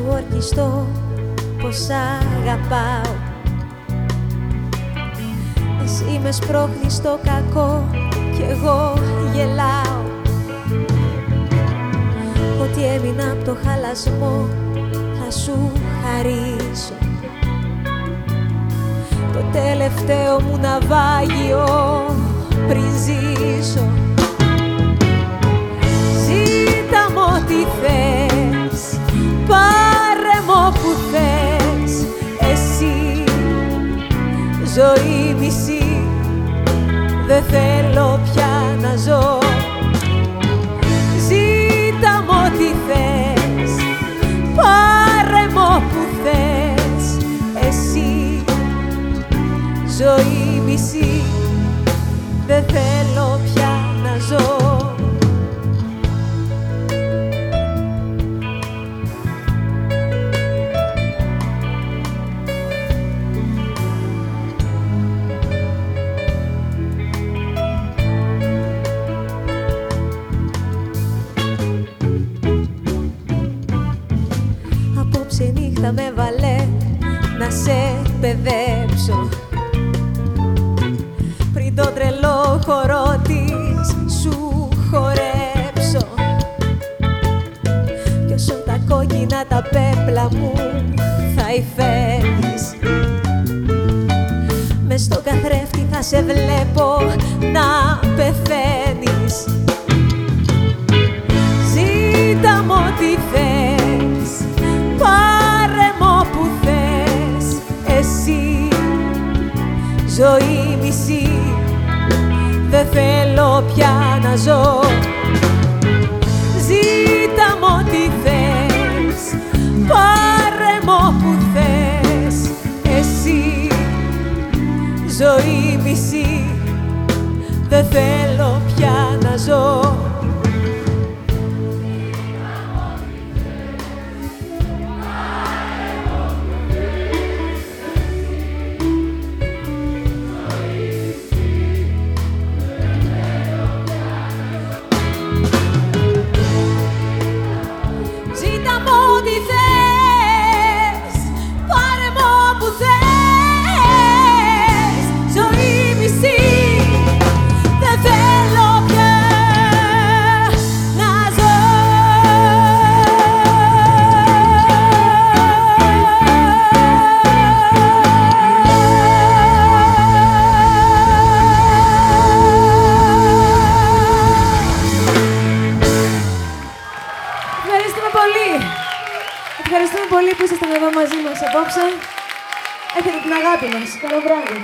ξεφωνιστώ πως αγαπάω. Εσύ με σπρώχνεις στο κακό κι εγώ γελάω. Ό,τι έμεινα από το χαλασμό θα σου χαρίσω. Το τελευταίο μου ναυάγιο πριν ζήσω. Ζήτα μου ό,τι θες, ζωή μισή, δεν θέλω πια να ζω. Ζήτα μου ό,τι θες, πάρε μου όπου θες. Εσύ, ζωή μισή, δεν θέλω Απόψε νύχτα με βαλέ να σε παιδέψω. Πριν το τρελό χορό της σου χορέψω. Κι όσο τα κόκκινα τα πέπλα μου θα υφαίνεις Μες στο καθρέφτη θα σε βλέπω να θέλω πια να ζω. Ζήτα μου ό,τι θες, πάρε μου όπου θες. Εσύ, ζωή μισή, δεν θέλω πια να ζω πολύ που ήσασταν εδώ μαζί μας απόψε. Έχετε την αγάπη μας. Καλό βράδυ.